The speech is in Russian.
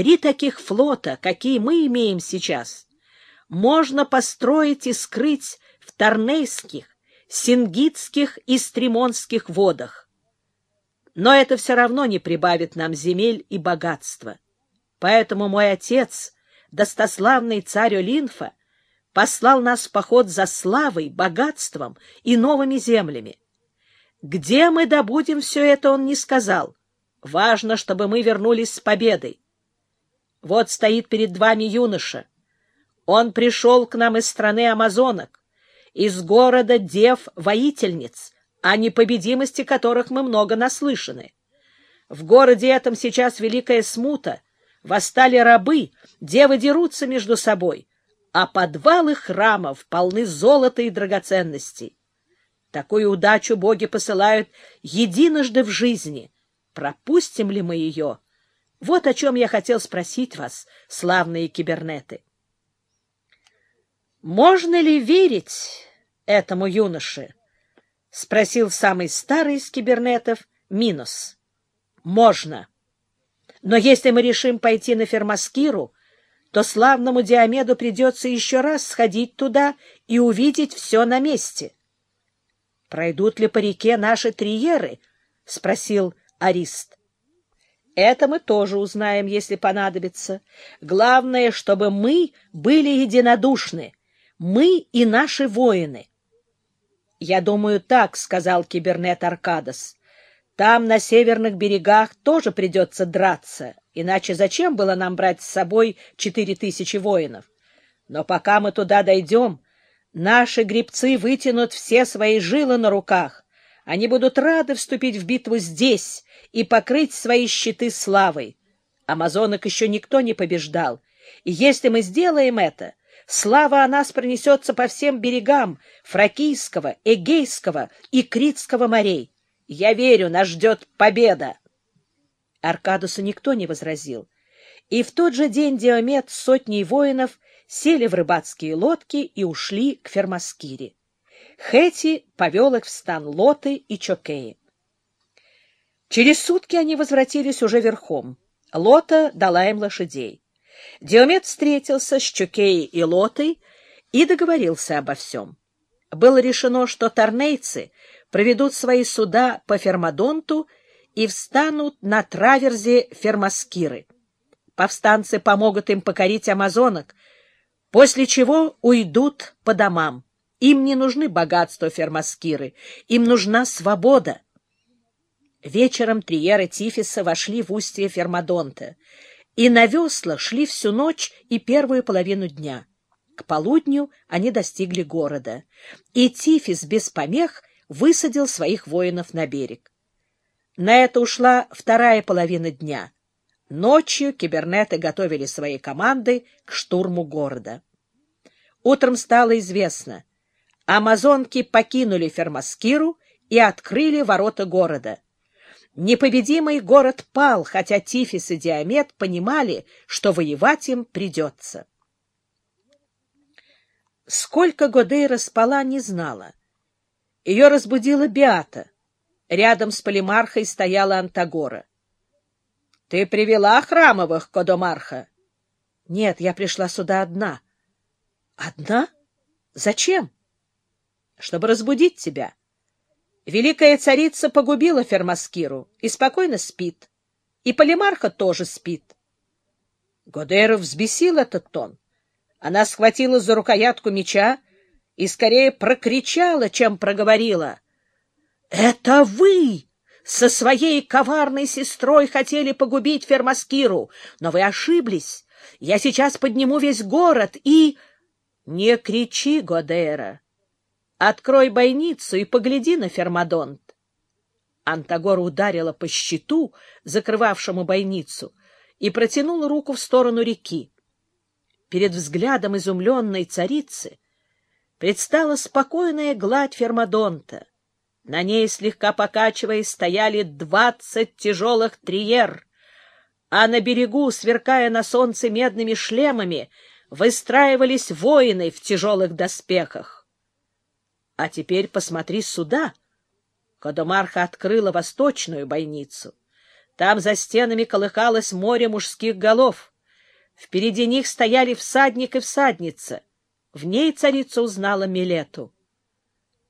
Три таких флота, какие мы имеем сейчас, можно построить и скрыть в Торнейских, Сингитских и Стримонских водах. Но это все равно не прибавит нам земель и богатства. Поэтому мой отец, достославный царь Олинфа, послал нас в поход за славой, богатством и новыми землями. Где мы добудем все это, он не сказал. Важно, чтобы мы вернулись с победой. Вот стоит перед вами юноша. Он пришел к нам из страны амазонок, из города дев-воительниц, о непобедимости которых мы много наслышаны. В городе этом сейчас великая смута, восстали рабы, девы дерутся между собой, а подвалы храмов полны золота и драгоценностей. Такую удачу боги посылают единожды в жизни. Пропустим ли мы ее? Вот о чем я хотел спросить вас, славные кибернеты. Можно ли верить этому юноше? — спросил самый старый из кибернетов Минус. — Можно. Но если мы решим пойти на Фермаскиру, то славному Диомеду придется еще раз сходить туда и увидеть все на месте. — Пройдут ли по реке наши триеры? — спросил Арист. — Это мы тоже узнаем, если понадобится. Главное, чтобы мы были единодушны, мы и наши воины. — Я думаю, так, — сказал кибернет Аркадос. — Там, на северных берегах, тоже придется драться, иначе зачем было нам брать с собой четыре тысячи воинов? Но пока мы туда дойдем, наши гребцы вытянут все свои жилы на руках. Они будут рады вступить в битву здесь и покрыть свои щиты славой. Амазонок еще никто не побеждал, и если мы сделаем это, Слава о нас пронесется по всем берегам Фракийского, Эгейского и Критского морей. Я верю, нас ждет победа. Аркадусу никто не возразил. И в тот же день Диомед с сотней воинов сели в рыбацкие лодки и ушли к Фермаскире. Хэти повел их в стан Лоты и Чокеи. Через сутки они возвратились уже верхом. Лота дала им лошадей. Диомед встретился с Чукеей и Лотой и договорился обо всем. Было решено, что торнейцы проведут свои суда по Фермадонту и встанут на траверзе Фермаскиры. Повстанцы помогут им покорить амазонок, после чего уйдут по домам. Им не нужны богатства Фермаскиры, им нужна свобода. Вечером Триера Тифиса вошли в устье Фермадонта и на веслах шли всю ночь и первую половину дня. К полудню они достигли города, и Тифис без помех высадил своих воинов на берег. На это ушла вторая половина дня. Ночью кибернеты готовили свои команды к штурму города. Утром стало известно, амазонки покинули Фермаскиру и открыли ворота города — Непобедимый город пал, хотя Тифис и Диамет понимали, что воевать им придется. Сколько Годейра спала, не знала. Ее разбудила Биата. Рядом с Полимархой стояла Антагора. — Ты привела храмовых, Кодомарха? — Нет, я пришла сюда одна. — Одна? Зачем? — Чтобы разбудить тебя. — Великая царица погубила Фермаскиру и спокойно спит. И Полимарха тоже спит. Годейра взбесил этот тон. Она схватила за рукоятку меча и скорее прокричала, чем проговорила. — Это вы! Со своей коварной сестрой хотели погубить Фермаскиру, но вы ошиблись. Я сейчас подниму весь город и... — Не кричи, Годейра! Открой бойницу и погляди на Фермадонт. Антагора ударила по щиту, закрывавшему бойницу, и протянула руку в сторону реки. Перед взглядом изумленной царицы предстала спокойная гладь Фермадонта. На ней, слегка покачиваясь, стояли двадцать тяжелых триер, а на берегу, сверкая на солнце медными шлемами, выстраивались воины в тяжелых доспехах. А теперь посмотри сюда. Кодомарха открыла восточную бойницу. Там за стенами колыхалось море мужских голов. Впереди них стояли всадник и всадница. В ней царица узнала Милету.